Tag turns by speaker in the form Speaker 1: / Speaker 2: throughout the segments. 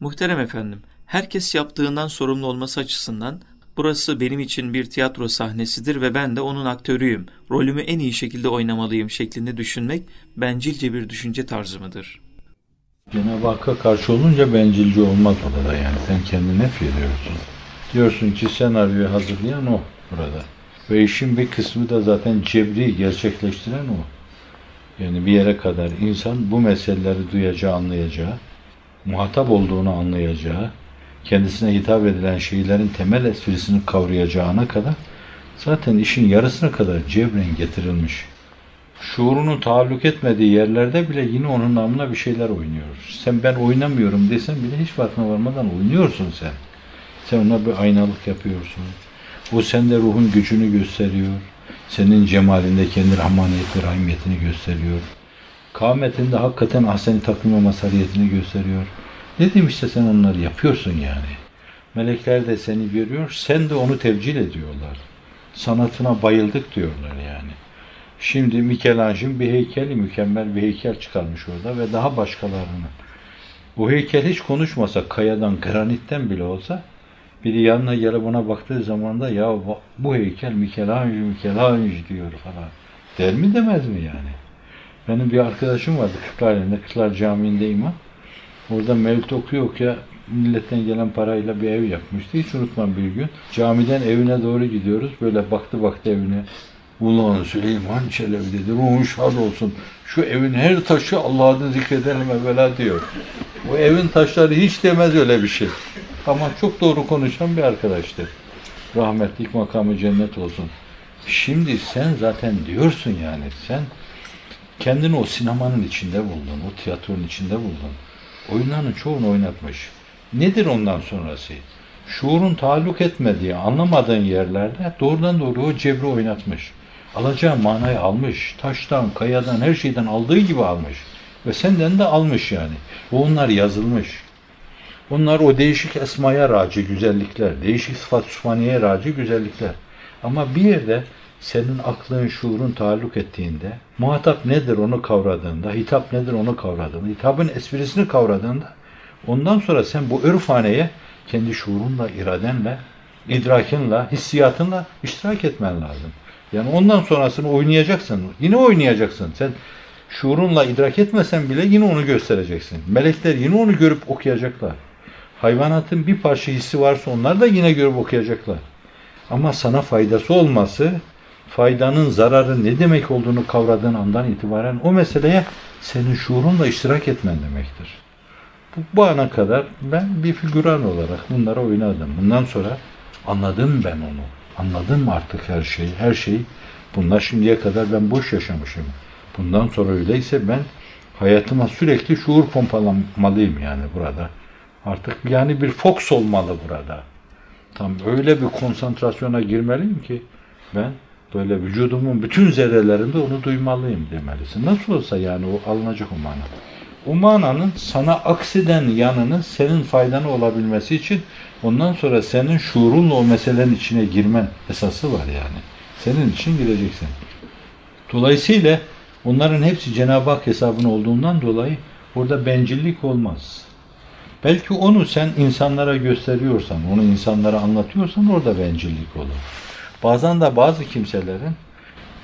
Speaker 1: Muhterem efendim, herkes yaptığından sorumlu olması açısından burası benim için bir tiyatro sahnesidir ve ben de onun aktörüyüm, rolümü en iyi şekilde oynamalıyım şeklinde düşünmek bencilce bir düşünce tarzı mıdır?
Speaker 2: Cenab-ı Hakk'a karşı olunca bencilce olmaz orada yani. Sen kendine nef ediyorsun. Diyorsun ki senaryoyu hazırlayan o burada. Ve işin bir kısmı da zaten cebri gerçekleştiren o. Yani bir yere kadar insan bu meseleleri duyacağı, anlayacağı, muhatap olduğunu anlayacağı, kendisine hitap edilen şeylerin temel esprisini kavrayacağına kadar zaten işin yarısına kadar cebren getirilmiş. Şuurunun taalluk etmediği yerlerde bile yine onun namına bir şeyler oynuyoruz. Sen ben oynamıyorum desen bile hiç farkına varmadan oynuyorsun sen. Sen ona bir aynalık yapıyorsun. O sende ruhun gücünü gösteriyor. Senin cemalinde kendi rahmaniyet ve rahimiyetini gösteriyor. Kâmetinde hakikaten ahsen-i takvim ve masariyetini gösteriyor. Dedim işte sen onları yapıyorsun yani. Melekler de seni görüyor, sen de onu tevcil ediyorlar. Sanatına bayıldık diyorlar yani. Şimdi Michelangelo'nun bir heykeli, mükemmel bir heykel çıkarmış orada ve daha başkalarının. Bu heykel hiç konuşmasa, kayadan, granitten bile olsa, biri yanına gelip ona baktığı zaman da ya bu heykel Michelangelo, Michelangelo diyor falan. Der mi demez mi yani? Benim bir arkadaşım vardı Kırklareli'nde, Kırklar Camii'nde imam. Orada mevlüt okuyor okuyor. Milletten gelen parayla bir ev yapmıştı. Hiç unutmam bir gün. Camiden evine doğru gidiyoruz. Böyle baktı baktı evine. Ulan Süleyman Çelebi dedi. Ruhun şad olsun. Şu evin her taşı Allah'ını zikredelim evvela diyor. Bu evin taşları hiç demez öyle bir şey. Ama çok doğru konuşan bir arkadaştı. Rahmetlik makamı cennet olsun. Şimdi sen zaten diyorsun yani sen kendini o sinemanın içinde buldun, o tiyatronun içinde buldun. Oyunların çoğunu oynatmış. Nedir ondan sonrası? Şuurun taalluk etmediği, anlamadığın yerlerde doğrudan doğru o cebri oynatmış. Alacağı manayı almış. Taştan, kayadan, her şeyden aldığı gibi almış. Ve senden de almış yani. Ve onlar yazılmış. Onlar o değişik esmaya raci güzellikler, değişik sıfat sübhaniyeye raci güzellikler. Ama bir yerde senin aklın, şuurun taalluk ettiğinde, muhatap nedir onu kavradığında, hitap nedir onu kavradığında, hitabın esprisini kavradığında, ondan sonra sen bu örfhaneye kendi şuurunla, iradenle, idrakinle, hissiyatınla iştirak etmen lazım. Yani ondan sonrasını oynayacaksın. Yine oynayacaksın. Sen şuurunla idrak etmesen bile yine onu göstereceksin. Melekler yine onu görüp okuyacaklar. Hayvanatın bir parça hissi varsa onlar da yine görüp okuyacaklar. Ama sana faydası olması, faydanın zararı ne demek olduğunu kavradığın andan itibaren o meseleye senin şuurunla iştirak etmen demektir. Bu, bu ana kadar ben bir figüran olarak bunlara oynadım. Bundan sonra anladım ben onu. Anladım artık her şeyi, her şeyi. Bunlar şimdiye kadar ben boş yaşamışım. Bundan sonra öyleyse ben hayatıma sürekli şuur pompalamalıyım yani burada. Artık yani bir fox olmalı burada. Tam öyle bir konsantrasyona girmeliyim ki ben böyle vücudumun bütün zerrelerinde onu duymalıyım demelisin. Nasıl olsa yani o alınacak o mana. O mananın sana aksiden yanının senin faydana olabilmesi için ondan sonra senin şuurunla o meselenin içine girmen esası var yani. Senin için gireceksin. Dolayısıyla onların hepsi Cenab-ı Hak hesabına olduğundan dolayı orada bencillik olmaz. Belki onu sen insanlara gösteriyorsan, onu insanlara anlatıyorsan orada bencillik olur. Bazen de bazı kimselerin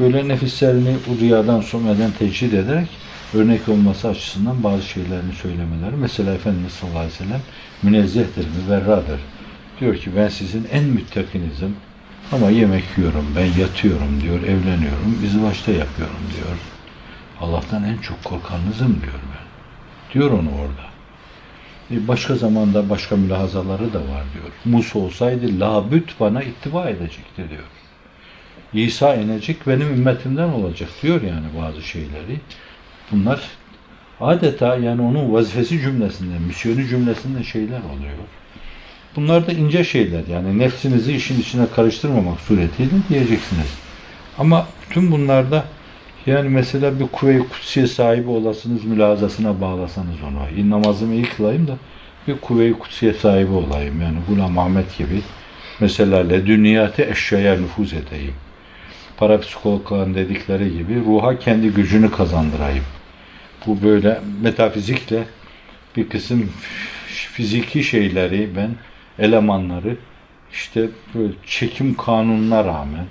Speaker 2: böyle nefislerini rüyadan sonradan tecrid ederek örnek olması açısından bazı şeylerini söylemeleri. Mesela Efendimiz sallallahu aleyhi ve sellem münezzehtir, müberradır. Diyor ki ben sizin en müttakinizim ama yemek yiyorum, ben yatıyorum diyor, evleniyorum, izvaçta yapıyorum diyor. Allah'tan en çok korkanınızım diyor ben. Diyor onu orada. E başka zamanda başka mülahazaları da var diyor. Musa olsaydı labüt bana ittiba edecekti diyor. İsa inecek benim ümmetimden olacak diyor yani bazı şeyleri. Bunlar adeta yani onun vazifesi cümlesinde, misyonu cümlesinde şeyler oluyor. Bunlar da ince şeyler yani nefsinizi işin içine karıştırmamak suretiyle diyeceksiniz. Ama tüm bunlarda yani mesela bir kuvve-i kutsiye sahibi olasınız mülazasına bağlasanız onu. Namazımı iyi kılayım da bir kuvve-i kutsiye sahibi olayım. Yani Gulam Ahmet gibi mesela ledünniyate eşyaya nüfuz edeyim. Parapsikologların dedikleri gibi ruha kendi gücünü kazandırayım. Bu böyle metafizikle bir kısım fiziki şeyleri ben elemanları işte böyle çekim kanununa rağmen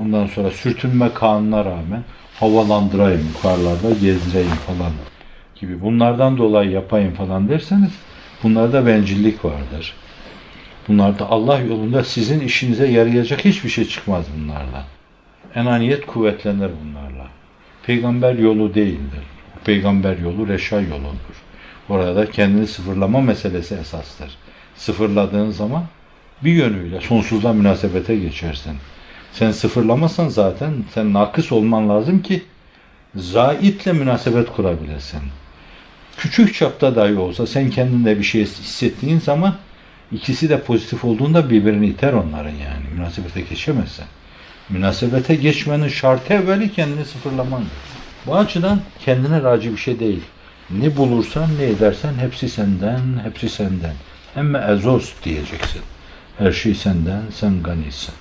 Speaker 2: ondan sonra sürtünme kanununa rağmen havalandırayım yukarılarda gezdireyim falan gibi bunlardan dolayı yapayım falan derseniz bunlarda bencillik vardır. Bunlarda Allah yolunda sizin işinize yarayacak hiçbir şey çıkmaz bunlardan. Enaniyet kuvvetlenir bunlarla. Peygamber yolu değildir. Peygamber yolu reşa yoludur. Orada kendini sıfırlama meselesi esastır. Sıfırladığın zaman bir yönüyle sonsuzla münasebete geçersin. Sen sıfırlamasan zaten sen nakıs olman lazım ki zaitle münasebet kurabilesin. Küçük çapta dahi olsa sen kendinde bir şey hissettiğin zaman ikisi de pozitif olduğunda birbirini iter onların yani. Münasebete geçemezsen. Münasebete geçmenin şartı evveli kendini sıfırlaman. Bu açıdan kendine raci bir şey değil. Ne bulursan ne edersen hepsi senden, hepsi senden. Emme ezoz diyeceksin. Her şey senden, sen ganisin.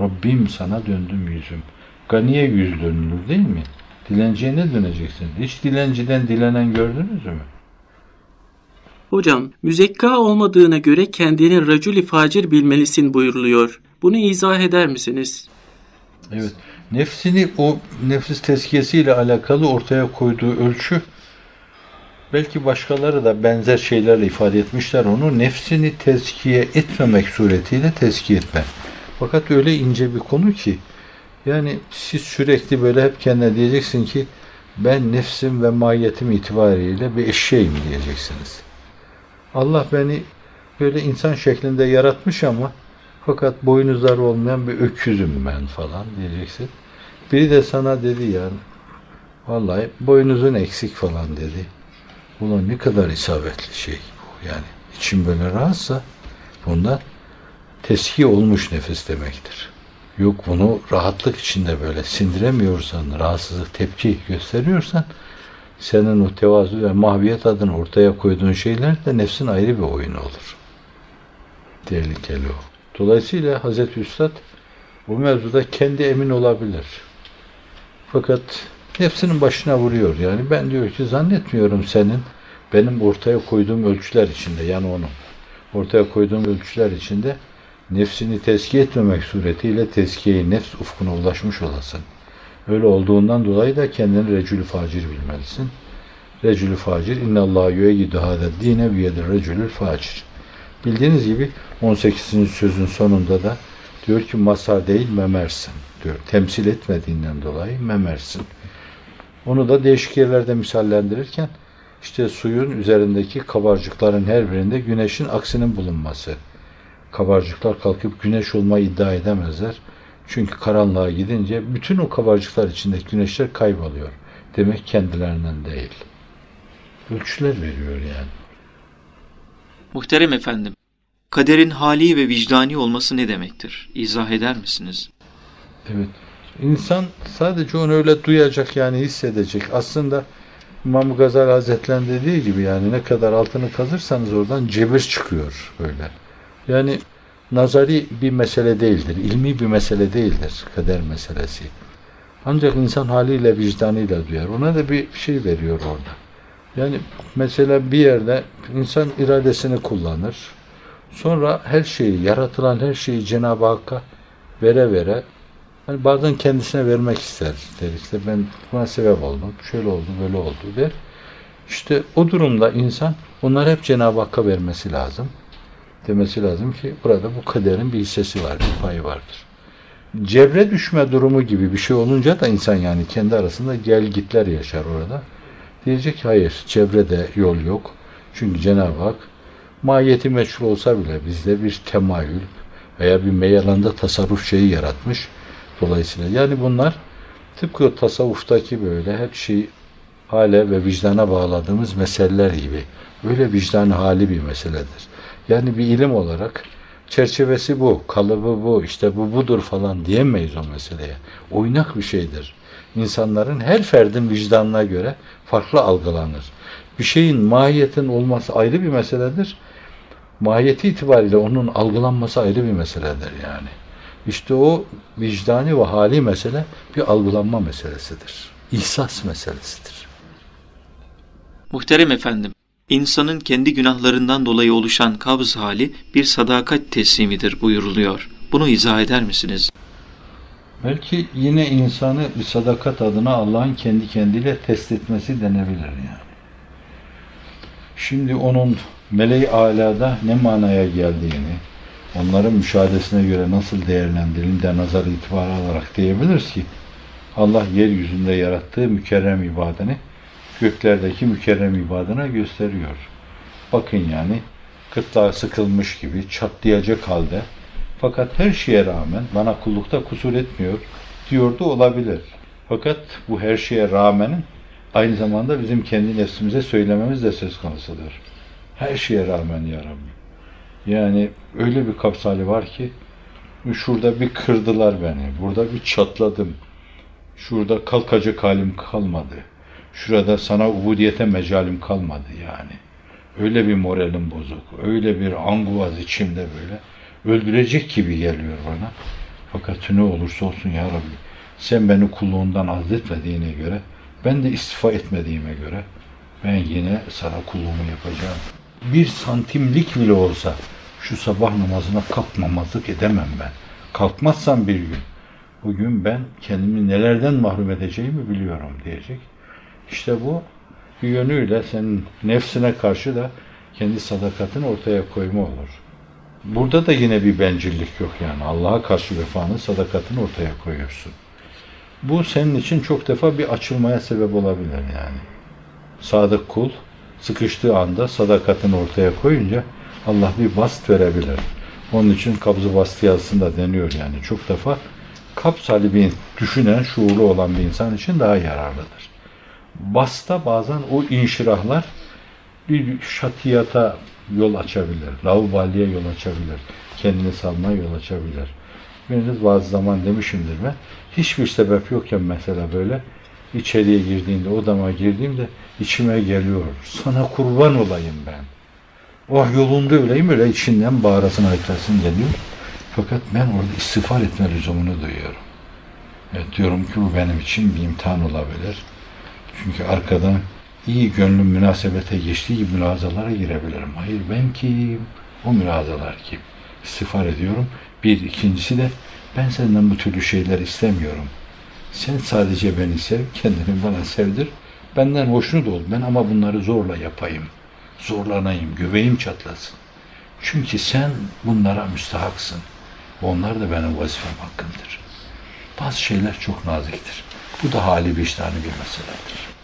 Speaker 2: Rabbim sana döndüm yüzüm. Ganiye yüz dönülür değil mi? Dilenciye ne döneceksin? Hiç dilenciden dilenen gördünüz mü?
Speaker 3: Hocam, müzekka olmadığına göre kendini racül facir bilmelisin buyuruluyor. Bunu izah eder misiniz?
Speaker 2: Evet. Nefsini o nefis tezkiyesiyle alakalı ortaya koyduğu ölçü belki başkaları da benzer şeylerle ifade etmişler onu. Nefsini tezkiye etmemek suretiyle tezkiye etme. Fakat öyle ince bir konu ki yani siz sürekli böyle hep kendine diyeceksin ki ben nefsim ve mahiyetim itibariyle bir eşeğim diyeceksiniz. Allah beni böyle insan şeklinde yaratmış ama fakat boynuzları olmayan bir öküzüm ben falan diyeceksin. Biri de sana dedi yani vallahi boynuzun eksik falan dedi. Ulan ne kadar isabetli şey bu yani. içim böyle rahatsa bundan teski olmuş nefes demektir. Yok bunu rahatlık içinde böyle sindiremiyorsan, rahatsızlık, tepki gösteriyorsan senin o tevazu ve mahviyet adına ortaya koyduğun şeyler de nefsin ayrı bir oyunu olur. Tehlikeli o. Dolayısıyla Hazreti Üstad bu mevzuda kendi emin olabilir. Fakat nefsinin başına vuruyor. Yani ben diyor ki zannetmiyorum senin benim ortaya koyduğum ölçüler içinde yani onun ortaya koyduğum ölçüler içinde nefsini tezkiye etmemek suretiyle tezkiyeyi nefs ufkuna ulaşmış olasın. Öyle olduğundan dolayı da kendini recülü facir bilmelisin. Recülü facir innallâhu yüeyyidu hâdâ dîne biyedir recülü facir. Bildiğiniz gibi 18. sözün sonunda da diyor ki masar değil memersin diyor. Temsil etmediğinden dolayı memersin. Onu da değişik yerlerde misallendirirken işte suyun üzerindeki kabarcıkların her birinde güneşin aksinin bulunması. Kabarcıklar kalkıp güneş olmayı iddia edemezler. Çünkü karanlığa gidince bütün o kabarcıklar içindeki güneşler kayboluyor. Demek kendilerinden değil. Ölçüler veriyor yani.
Speaker 1: Muhterem efendim, kaderin hali ve vicdani olması ne demektir? İzah eder misiniz?
Speaker 2: Evet. İnsan sadece onu öyle duyacak yani hissedecek. Aslında İmam Gazali Hazretleri dediği gibi yani ne kadar altını kazırsanız oradan cebir çıkıyor böyle. Yani nazari bir mesele değildir, ilmi bir mesele değildir kader meselesi. Ancak insan haliyle, vicdanıyla duyar. Ona da bir şey veriyor orada. Yani mesela bir yerde insan iradesini kullanır. Sonra her şeyi, yaratılan her şeyi Cenab-ı Hakk'a vere vere hani bazen kendisine vermek ister. Der işte ben buna sebep oldum, şöyle oldu, böyle oldu der. İşte o durumda insan onları hep Cenab-ı Hakk'a vermesi lazım demesi lazım ki burada bu kaderin bir hissesi var, bir payı vardır. Cebre düşme durumu gibi bir şey olunca da insan yani kendi arasında gel gitler yaşar orada. Diyecek ki hayır çevrede yol yok. Çünkü Cenab-ı Hak mahiyeti meçhul olsa bile bizde bir temayül veya bir meyalanda tasarruf şeyi yaratmış. Dolayısıyla yani bunlar tıpkı tasavvuftaki böyle hep şey hale ve vicdana bağladığımız meseleler gibi. Öyle vicdan hali bir meseledir. Yani bir ilim olarak çerçevesi bu, kalıbı bu, işte bu budur falan diyemeyiz o meseleye. Oynak bir şeydir. İnsanların her ferdin vicdanına göre farklı algılanır. Bir şeyin mahiyetin olması ayrı bir meseledir. Mahiyeti itibariyle onun algılanması ayrı bir meseledir yani. İşte o vicdani ve hali mesele bir algılanma meselesidir. İhsas meselesidir.
Speaker 1: Muhterem efendim, insanın kendi günahlarından dolayı oluşan kabz hali bir sadakat teslimidir buyuruluyor. Bunu izah eder misiniz?
Speaker 2: Belki yine insanı bir sadakat adına Allah'ın kendi kendiyle test etmesi denebilir yani. Şimdi onun meleği alada ne manaya geldiğini, onların müşahedesine göre nasıl değerlendirildiğini de nazar itibarı alarak diyebiliriz ki Allah yeryüzünde yarattığı mükerrem ibadeni göklerdeki mükerrem ibadına gösteriyor. Bakın yani kıtlığa sıkılmış gibi çatlayacak halde fakat her şeye rağmen bana kullukta kusur etmiyor diyordu olabilir. Fakat bu her şeye rağmenin aynı zamanda bizim kendi nefsimize söylememiz de söz konusudur. Her şeye rağmen ya Rabbi. Yani öyle bir kapsali var ki şurada bir kırdılar beni, burada bir çatladım. Şurada kalkacak halim kalmadı. Şurada sana ubudiyete mecalim kalmadı yani. Öyle bir moralim bozuk, öyle bir anguvaz içimde böyle öldürecek gibi geliyor bana. Fakat ne olursa olsun ya Rabbi sen beni kulluğundan azletmediğine göre ben de istifa etmediğime göre ben yine sana kulluğumu yapacağım. Bir santimlik bile olsa şu sabah namazına kalkmamazlık edemem ben. Kalkmazsam bir gün bugün ben kendimi nelerden mahrum edeceğimi biliyorum diyecek. İşte bu bir yönüyle senin nefsine karşı da kendi sadakatini ortaya koyma olur. Burada da yine bir bencillik yok yani. Allah'a karşı vefanı, sadakatini ortaya koyuyorsun. Bu senin için çok defa bir açılmaya sebep olabilir yani. Sadık kul sıkıştığı anda sadakatini ortaya koyunca Allah bir bast verebilir. Onun için kabzı bastı yazısında deniyor yani. Çok defa kaps hali bir düşünen, şuurlu olan bir insan için daha yararlıdır. Basta bazen o inşirahlar bir şatiyata yol açabilir. Laubaliye yol açabilir. Kendini salmaya yol açabilir. Biriniz bazı zaman demişimdir ben. Hiçbir sebep yokken mesela böyle içeriye girdiğinde, odama girdiğimde içime geliyor. Sana kurban olayım ben. Oh yolunda öleyim öyle içinden bağırasın haykırsın geliyor. Fakat ben orada istiğfar etme lüzumunu duyuyorum. Evet diyorum ki bu benim için bir imtihan olabilir. Çünkü arkadan iyi gönlüm münasebete geçtiği gibi mülazalara girebilirim. Hayır ben kim? O mülazalar kim? İstiğfar ediyorum. Bir, ikincisi de ben senden bu türlü şeyler istemiyorum. Sen sadece beni sev, kendini bana sevdir. Benden hoşnut ol ben ama bunları zorla yapayım. Zorlanayım, göbeğim çatlasın. Çünkü sen bunlara müstahaksın. Onlar da benim vazifem hakkımdır. Bazı şeyler çok naziktir. Bu da hali vicdanı bir meseledir.